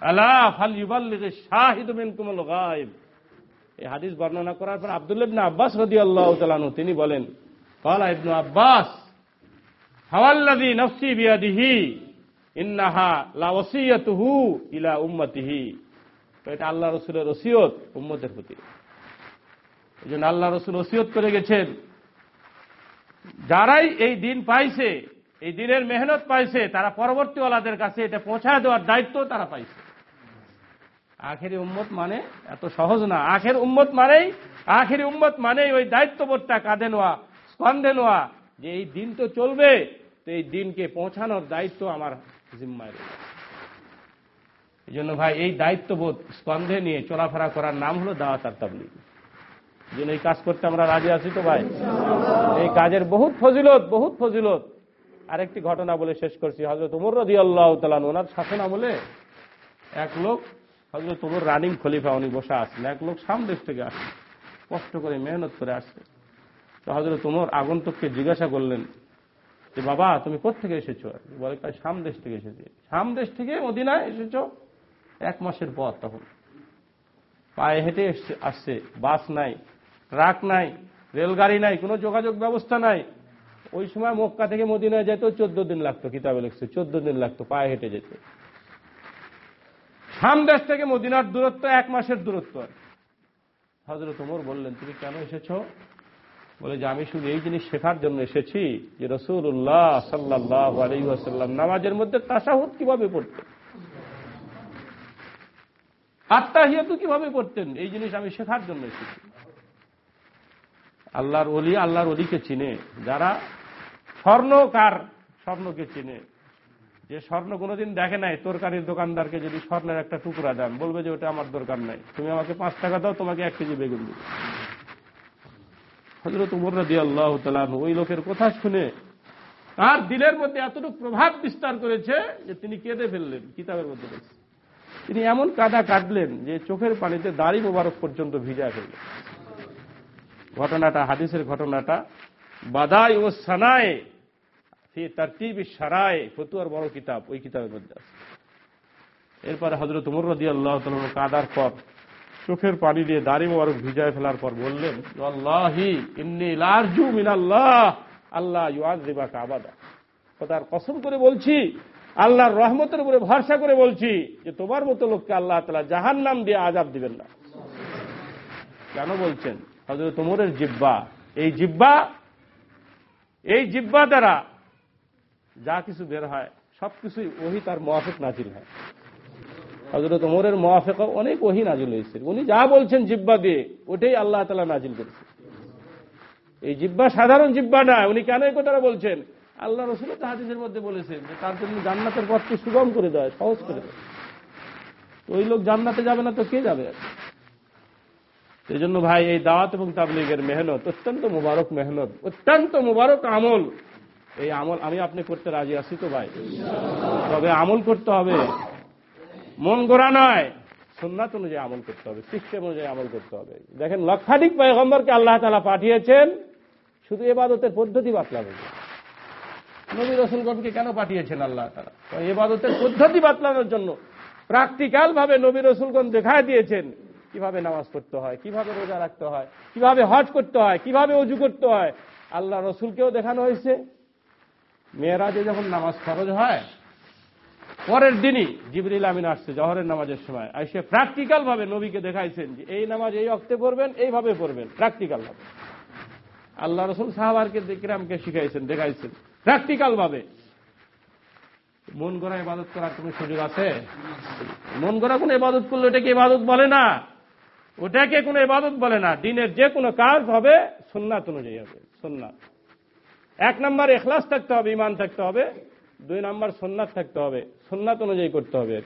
আলা ফাল ইউবাল্লিগে শাহিদ মিনকুমুল গায়ব এই হাদিস বর্ণনা করার পর আব্দুল্লাহ ইবনে আব্বাস রাদিয়াল্লাহু তাআলা তিনি বলেন قال ابن আব্বাস হাওয়াল্লাযী নফসি বিয়াদিহি ইন্নাহা লা ওসিয়াতুহু ইলা উম্মতিহি তো এটা আল্লাহ রসুলের ওসিয়ত উম্মতের প্রতি। এই জন্য আল্লাহ রসুল ওসিয়ত করে গেছেন। যারাই এই দিন পাইছে, এই দিনের মেহনত পাইছে, তারা পরবর্তীওয়ালাদের কাছে এটা পৌঁছায় দেওয়ার দায়িত্ব তারা পাইছে। আখেরি উম্মত মানে এত সহজ না। আখের উম্মত মানেই, আখেরি উম্মত মানেই ওই দায়িত্ববোধটা কাঁধে নেওয়া স্কন্ধে নেওয়া, যে এই দিন তো চলবে, তো এই দিনকে পৌঁছানোর দায়িত্ব আমার জিম্মায় রয়েছে। এই জন্য ভাই, এই দায়িত্ববোধ স্কন্ধে নিয়ে চলাফেরা করার নাম হলো দাওয়াত আর তাবলিগ। যেন এই কাজ করতে আমরা রাজি আছি তো ভাই? এই কাজের বহুত ফজিলত বহুত ফজিলত। আরেকটি ঘটনা বলে শেষ করছি। হজরত উমর রদি আল্লাহ তালান ওনার শাসন আমলে এক লোক হজরত উমর রানিং খলিফা, উনি বসে আসছেন এক লোক সাম দেশ থেকে আসছে কষ্ট করে, মেহনত করে আসছে। তো হজরত উমর আগন্তুককে জিজ্ঞাসা করলেন যে, বাবা, তুমি কোথেকে এসেছ? বলে শাম দেশ থেকে এসেছি। সামদেশ থেকে মদিনায় এসেছ? এক মাসের পর তখন। পায়ে হেঁটে এসছে, আসছে, বাস নাই, ট্রাক নাই, রেলগাড়ি নাই, কোনো যোগাযোগ ব্যবস্থা নাই। ওই সময় মক্কা থেকে মদিনায় যেত, চোদ্দ দিন লাগতো, কিতাবে লিখছে, চোদ্দ দিন লাগতো, পায়ে হেঁটে যেত। শাম দেশ থেকে মদিনার দূরত্ব এক মাসের দূরত্ব। হজরত ওমর বললেন, তুমি কেন এসেছ? বলে, যে আমি শুধু এই জিনিস শেখার জন্য এসেছি যে রসুল্লাহ সাল্লাহ আলহিহাসাল্লাম নামাজের মধ্যে তাসাহুদ কীভাবে পড়তেন? আত্মাহিয়াতু কীভাবে পড়তেন এই জিনিস আমি শেখার জন্য এসেছি। আল্লাহর অলি আল্লাহর অলিকে চিনে। যারা স্বর্ণকার স্বর্ণকে চিনে। যে স্বর্ণ কোনোদিন দেখে নাই, তরকারির দোকানদারকে যদি স্বর্ণের একটা টুকরা দেন, বলবে যে ওটা আমার দরকার নাই। তুমি আমাকে পাঁচ টাকা দাও, তোমাকে এক কেজি বেগুন দিবে। হজরত উমর রাদি আল্লাহ ওই লোকের কথা শুনে তার দিলের মধ্যে এতটুকু প্রভাব বিস্তার করেছে যে তিনি কেঁদে ফেললেন। কিতাবের মধ্যে দেখছে তিনি এমন কাদা কাটলেন যে চোখের পানিতে দাড়ি মোবারক পর্যন্ত ভিজা ফেললেন ঘটনাটা, হাদিসের ঘটনাটা, বাদাই ও সানায় তার টিভি সারায় ফতুয়ার বড় কিতাব, ওই কিতাবের মধ্যে আছে। এরপরে হজরত উমর রদি আল্লাহ কাদার পর চোখের পানি দিয়ে দাড়ি মোবারক ভিজায় ফেলার পর বললেন, আল্লাহি আল্লাহ কাবাদা তার কসম করে বলছি আল্লাহর রহমতের উপরে ভরসা করে বলছি যে তোমার মতো লোককে আল্লাহ তালা জাহান নাম দিয়ে আজাব দিবেন না। কেন বলছেন? হজরত তোমরের জিব্বা এই জিব্বা এই জিব্বা দ্বারা যা কিছু বের হয় সবকিছুই ওহি তার মোয়াফেক নাজিল হয়। হজরত ওমরের মোয়াফেক অনেক ওহি নাজিল হয়েছে। উনি যা বলছেন জিব্বা দিয়ে, ওটাই আল্লাহ তালা নাজিল করেছে। এই জিব্বা সাধারণ জিব্বা না, উনি কেন এই কথাটা বলছেন? আল্লাহ রসুল হাদিসের মধ্যে বলেছেন যে তার জন্য জান্নাতের পথকে সুগম করে দেয় সহজ করে দেয় ওই লোক জান্নাতে যাবে না, তো কে যাবে? এই জন্য ভাই, এই দাওয়াত এবং তাবলিগের মেহনত, অত্যন্ত মুবারক মেহনত, অত্যন্ত মুবারক আমল। এই আমল আমি আপনি করতে রাজি আছি তো ভাই? তবে আমল করতে হবে। মন গোড়া নয় সন্ন্যাত অনুযায়ী আমল করতে হবে, সিস্টেম অনুযায়ী আমল করতে হবে। দেখেন লক্ষাধিক পয়গম্বরকে আল্লাহ তালা পাঠিয়েছেন, শুধু এবাদতের পদ্ধতি বাতলাবে নবী রসুলগণকে কেন পাঠিয়েছেন আল্লাহ তারা এবাদতের পদ্ধতি বাতলানোর জন্য প্র্যাকটিক্যাল ভাবে নবী রসুলগণ দেখায় দিয়েছেন কীভাবে নামাজ পড়তে হয়, কীভাবে রোজা রাখতে হয়, কীভাবে হজ করতে হয়, কীভাবে অজু করতে হয়, আল্লাহ রসুলকেও দেখানো হয়েছে। মেয়েরা যে যখন নামাজ খরচ হয়, পরের দিনই জিবরিল আমিন আসছে জহরের নামাজের সময়। এসে প্র্যাকটিক্যাল ভাবে নবীকে দেখাইছেন যে এই নামাজ এই অক্তে পড়বেন, এইভাবে পড়বেন প্র্যাকটিক্যাল ভাবে আল্লাহ রসুল সাহাবারকে কিরামকে শিখাইছেন, দেখাইছেন। প্র্যাকটিক্যাল ভাবে মন গড়া ইবাদত করার কোনো সুযোগ আছে? মন গড়া কোনো ইবাদত করলে ওটাকে ইবাদত বলে না। ওটাকে কোনো ইবাদত বলে না। দিনের যে কোনো কাজ হবে সুন্নাত অনুযায়ী হবে, সুন্নাত। এক নম্বর এখলাস থাকতে হবে ইমান থাকতে হবে। দুই নম্বর সোননাথ থাকতে হবে সোননাথ অনুযায়ী করতে হবে।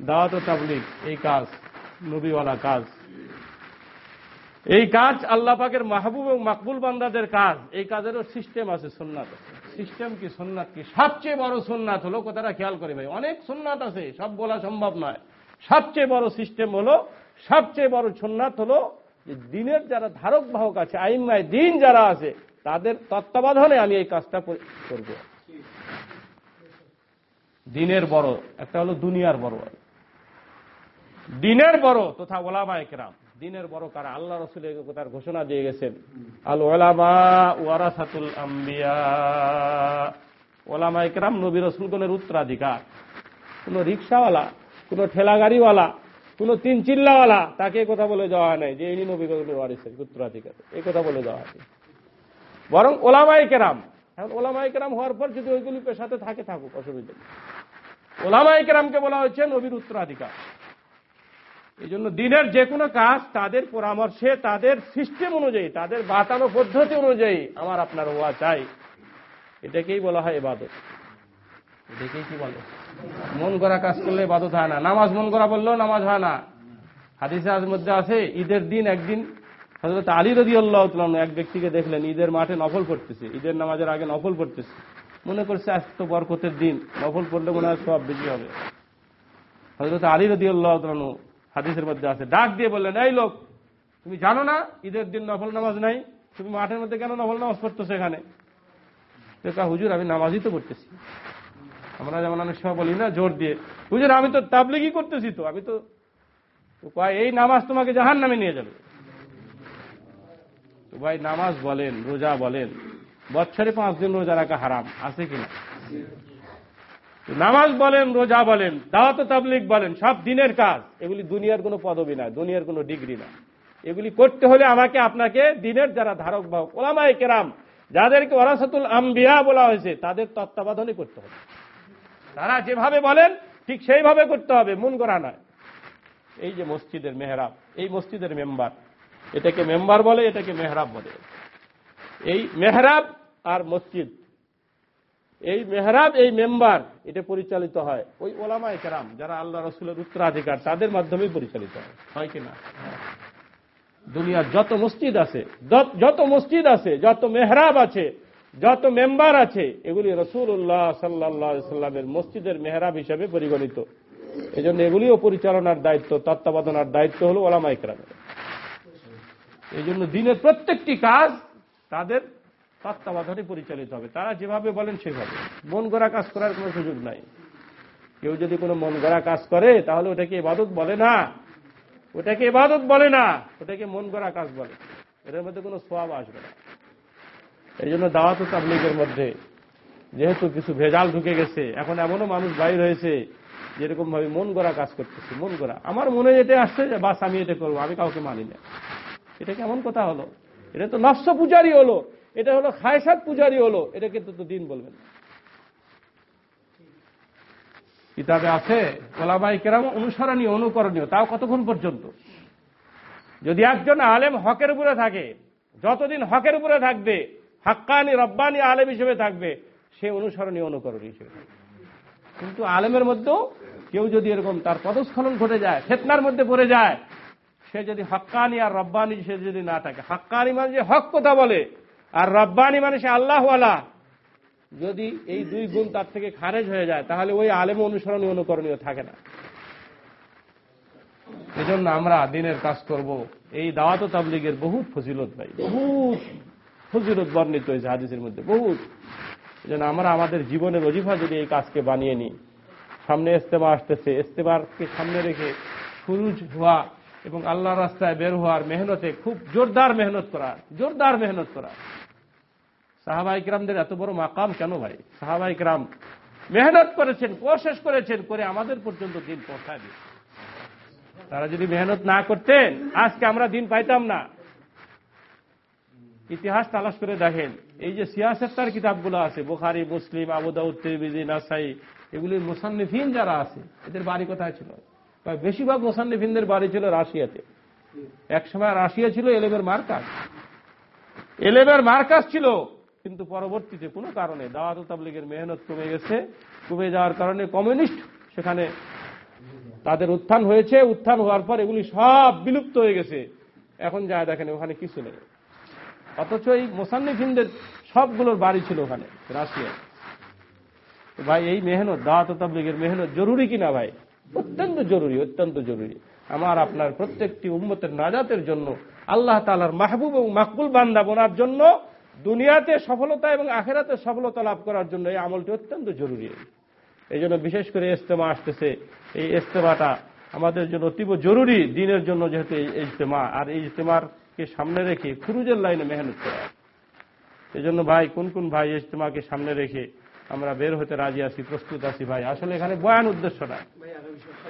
দাওয়াত তাবলিক এই কাজ, নবীওয়ালা কাজ। এই কাজ আল্লাহ পাকের মাহবুব এবং মাকবুল বান্দাদের কাজ। এই কাজেরও সিস্টেম আছে সোননাথ সিস্টেম কি সোননাথ কি? সবচেয়ে বড় সোননাথ হলো, কথাটা খেয়াল করে ভাই, অনেক সোননাথ আছে, সব বলা সম্ভব নয়। সবচেয়ে বড় সিস্টেম হলো, সবচেয়ে বড় সোননাথ হলো যে দিনের যারা ধারক বাহক আছে আইনমায় দিন যারা আছে, তাদের তত্ত্বাবধানে আমি এই কাজটা করব। দিনের বড়, একটা হলো দুনিয়ার বড়। দিনের বড়, তথা ওলামা একরাম দিনের বড় কারা? আল্লাহ রসুল তার ঘোষণা দিয়ে গেছেন। আল ওলামা ওয়ারাসাতুল আম্বিয়া। ওলামা একরাম নবী রসুলগণের উত্তরাধিকার। কোন রিক্সাওয়ালা কোন ঠেলা গাড়িওয়ালা কোন তিন চিল্লাওয়ালা তাকে কথা বলে যাওয়া নাই যে ইনি নবীগণের ওয়ারিসের উত্তরাধিকার। এই কথা বলে যাওয়া হয় বরং ওলামাই কেরাম, এখন ওলামাই কেরাম হওয়ার পর যদি ওইগুলি পেশাতে থাকে থাকুক, অসুবিধা নেই। ওলামাই কেরামকে বলা হচ্ছে নবীর উত্তরাধিকার। এই জন্য দিনের যে কোনো কাজ তাদের পরামর্শে, তাদের সিস্টেম অনুযায়ী, তাদের বাতানো পদ্ধতি অনুযায়ী আমার আপনার হওয়া চাই। এটাকেই বলা হয় এবাদত এটাকেই কি বলে? মন করা কাজ করলে এবাদত হয় না। নামাজ মন করা বললেও নামাজ হয় না। হাদিসে আজ মধ্যে আছে, ঈদের দিন একদিন হজরত আলী রদি আল্লাহ এক ব্যক্তিকে দেখলেন, ঈদের মাঠে নফল পড়তেছে। ঈদের নামাজের আগে নফল পড়তেছে। মনে করছে, আজ তো বরকতের দিন। নফল পড়লে মনে হয় সব বেশি হবে। হজরত আলী রদি আল্লাহ হাদিসের মধ্যে আছে। ডাক দিয়ে বললেন, এই লোক, তুমি জানো না ঈদের দিন নফল নামাজ নাই? তুমি মাঠের মধ্যে কেন নফল নামাজ পড়তেছো এখানে? হুজুর, আমি নামাজই তো পড়তেছি। আমরা যেমন অনেক সময় বলি না, জোর দিয়ে, হুজুর, আমি তো তাবলিগি করতেছি তো, আমি তো এই নামাজ তোমাকে জাহান নামে নিয়ে যাবে। তো ভাই, নামাজ বলেন, রোজা বলেন, বছরে পাঁচ দিন রোজা রাখা হারাম, আছে কিনা নামাজ বলেন, রোজা বলেন, দাওয়াত তাবলিক বলেন, সব দিনের কাজ। এগুলি দুনিয়ার কোনো পদবি না, দুনিয়ার কোনো ডিগ্রি না। এগুলি করতে হলে আমাকে আপনাকে দিনের যারা ধারক বাহক ওলামাই কেরাম, যাদেরকে ওরাসাতুল আম্বিয়া বলা হয়েছে, তাদের তত্ত্বাবধানে করতে হবে। তারা যেভাবে বলেন, ঠিক সেইভাবে করতে হবে, মন করা নয়। এই যে মসজিদের মেহরাব, এই মসজিদের মেম্বার, এটাকে মেম্বার বলে, এটাকে মেহরাব বলে। এই মেহরাব আর মসজিদ এই মেহরাব, এই মেম্বার, এটা পরিচালিত হয়। ওই ওলামায় কেরাম যারা আল্লাহ রসুলের উত্তরাধিকার, তাদের মাধ্যমেই পরিচালিত হয়। কিনা দুনিয়ার যত মসজিদ আছে, যত মসজিদ আছে, যত মেহরাব আছে, যত মেম্বার আছে, এগুলি রসুল্লাহ সাল্লাহ সাল্লামের মসজিদের মেহরাব হিসাবে পরিগণিত। এই জন্য এগুলিও পরিচালনার দায়িত্ব, তত্ত্বাবধানার দায়িত্ব হল ওলামাই কেরামের এই জন্য দিনের প্রত্যেকটি কাজ তাদের তত্ত্বাবধানে পরিচালিত হবে। তারা যেভাবে বলেন সেভাবে। মন গড়া কাজ করার কোনো সুযোগ নাই। কেউ যদি কোনো মন গড়া কাজ করে, তাহলে ওটাকে এবাদত বলে না। ওটাকে এবাদত বলে না। ওটাকে মন গড়া কাজ বলে। এটার মধ্যে কোনো সোয়াব আসবে না। এই জন্য দাওয়াত তাবলিগের মধ্যে যেহেতু কিছু ভেজাল ঢুকে গেছে, এখন এমনও মানুষ বাইর হয়েছে যেরকম ভাবে মন গড়া কাজ করতেছে, মন গড়া। আমার মনে যেতে আসছে যে, বাস আমি এটা করব, আমি কাউকে মানি না। এটা কেমন কথা হলো? এটা তো নফস পূজারি হলো। এটা হলো খায়সাত পূজারি হলো, এটা কিন্তু তো দিন বলবেন কিতাবে আছে ওলামাই কেরাম অনুসরণীয়, অনুকরণীয়, তাও কতক্ষণ পর্যন্ত? যদি একজন আলেম হকের উপরে থাকে, যতদিন হকের উপরে থাকবে, হাক্কানি রব্বানি আলেম হিসেবে থাকবে, সে অনুসরণীয়, অনুকরণ হিসেবে কিন্তু আলেমের মধ্যেও কেউ যদি এরকম তার পদস্খলন ঘটে যায়, ফেতনার মধ্যে পড়ে যায়, সে যদি হাক্কানি আর রব্বানি, সে যদি না থাকে, হাক্কানি মানে যে হক কথা বলে আর রব্বানি মানে সে আল্লাহওয়ালা। যদি এই দুই গুণ তার থেকে খারেজ হয়ে যায়, তাহলে ওই আলেম অনুসরণীয় অনুকরণীয় থাকে না। এজন্য আমরা দিনের কাজ করব। এই দাওয়াত তাবলিগের বহুত ফজিলত ভাই। বহুত ফজিলত বর্ণিত হয়েছে হাদিসের মধ্যে, বহুত। যেন আমরা আমাদের জীবনের অজিফা যদি এই কাজকে বানিয়ে নিই, সামনে ইস্তেমা আসতেছে, ইস্তেমারকে সামনে রেখে সুরুজ হওয়া এবং আল্লাহ রাস্তায় বের হওয়ার মেহনতে খুব জোরদার মেহনত করা, জোরদার মেহনত করা। সাহাবাই কিরামদের এত বড় মাকাম কেন ভাই? সাহাবাই কিরাম মেহনত করেছেন কোশেষ করেছেন, করে আমাদের পর্যন্ত দিন পৌঁছায় তারা যদি মেহনত না করতেন, আজকে আমরা দিন পাইতাম না। ইতিহাস তালাশ করে দেখেন, এই যে সিয়াসেত্তার কিতাবগুলো আছে, বোখারি, মুসলিম আবুদাউদ তিরমিজি, নাসাই, এগুলির মোসান্নিফিন যারা আছে, এদের বাড়ি কোথায় ছিল? বেশিরভাগ মোসান্নিফিনদের বাড়ি ছিল রাশিয়াতে। একসময় রাশিয়া ছিল এলেমের মার্কাস। এলেমের মার্কাস ছিল কিন্তু পরবর্তীতে কোনো কারণে দাওয়াত তাবলিগের মেহনত কমে গেছে। কমে যাওয়ার কারণে কমিউনিস্ট সেখানে তাদের উত্থান হয়েছে। উত্থান হওয়ার পর এগুলি সব বিলুপ্ত হয়ে গেছে। এখন যা দেখেন, ওখানে কিছু নেই। অথচ এই মোসান্নিফিনদের সবগুলোর বাড়ি ছিল ওখানে রাশিয়ায় ভাই, এই মেহনত দাওয়াত তাবলিগের মেহনত জরুরি কিনা ভাই? অত্যন্ত জরুরি অত্যন্ত জরুরি। আমার, আপনার প্রত্যেকটি উম্মতের নাজাতের জন্য, আল্লাহ তালার মাহবুব এবং মাকবুল বান্দা বোনার জন্য দুনিয়াতে সফলতা এবং আখেরাতে সফলতা লাভ করার জন্য এই আমলটি অত্যন্ত জরুরি। এই জন্য বিশেষ করে ইজতেমা আসতেছে। এই ইজতেমাটা আমাদের জন্য অতীব জরুরি দিনের জন্য যেহেতু এই ইজতেমা। আর এই ইজতেমারকে সামনে রেখে খুরুজের লাইনে মেহনত করা। এই জন্য ভাই, কোন কোন ভাই ইজতেমাকে সামনে রেখে আমরা বের হতে রাজি আছি, প্রস্তুত আছি ভাই। আসলে এখানে বয়ান উদ্দেশ্য না।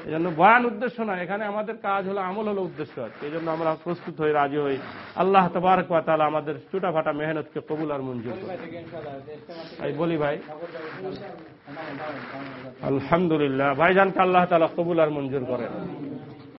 এই জন্য বয়ান উদ্দেশ্য না, এখানে আমাদের কাজ হলো, আমল হলো উদ্দেশ্য আছে। এই জন্য আমরা প্রস্তুত হয়ে রাজি হই। আল্লাহ তবারক তাআলা আমাদের চুটা ফাটা মেহনতকে কবুল আর মঞ্জুর। ভাই, বলি ভাই। আলহামদুলিল্লাহ, ভাইজানকে আল্লাহ তালা কবুল আর মঞ্জুর করেন।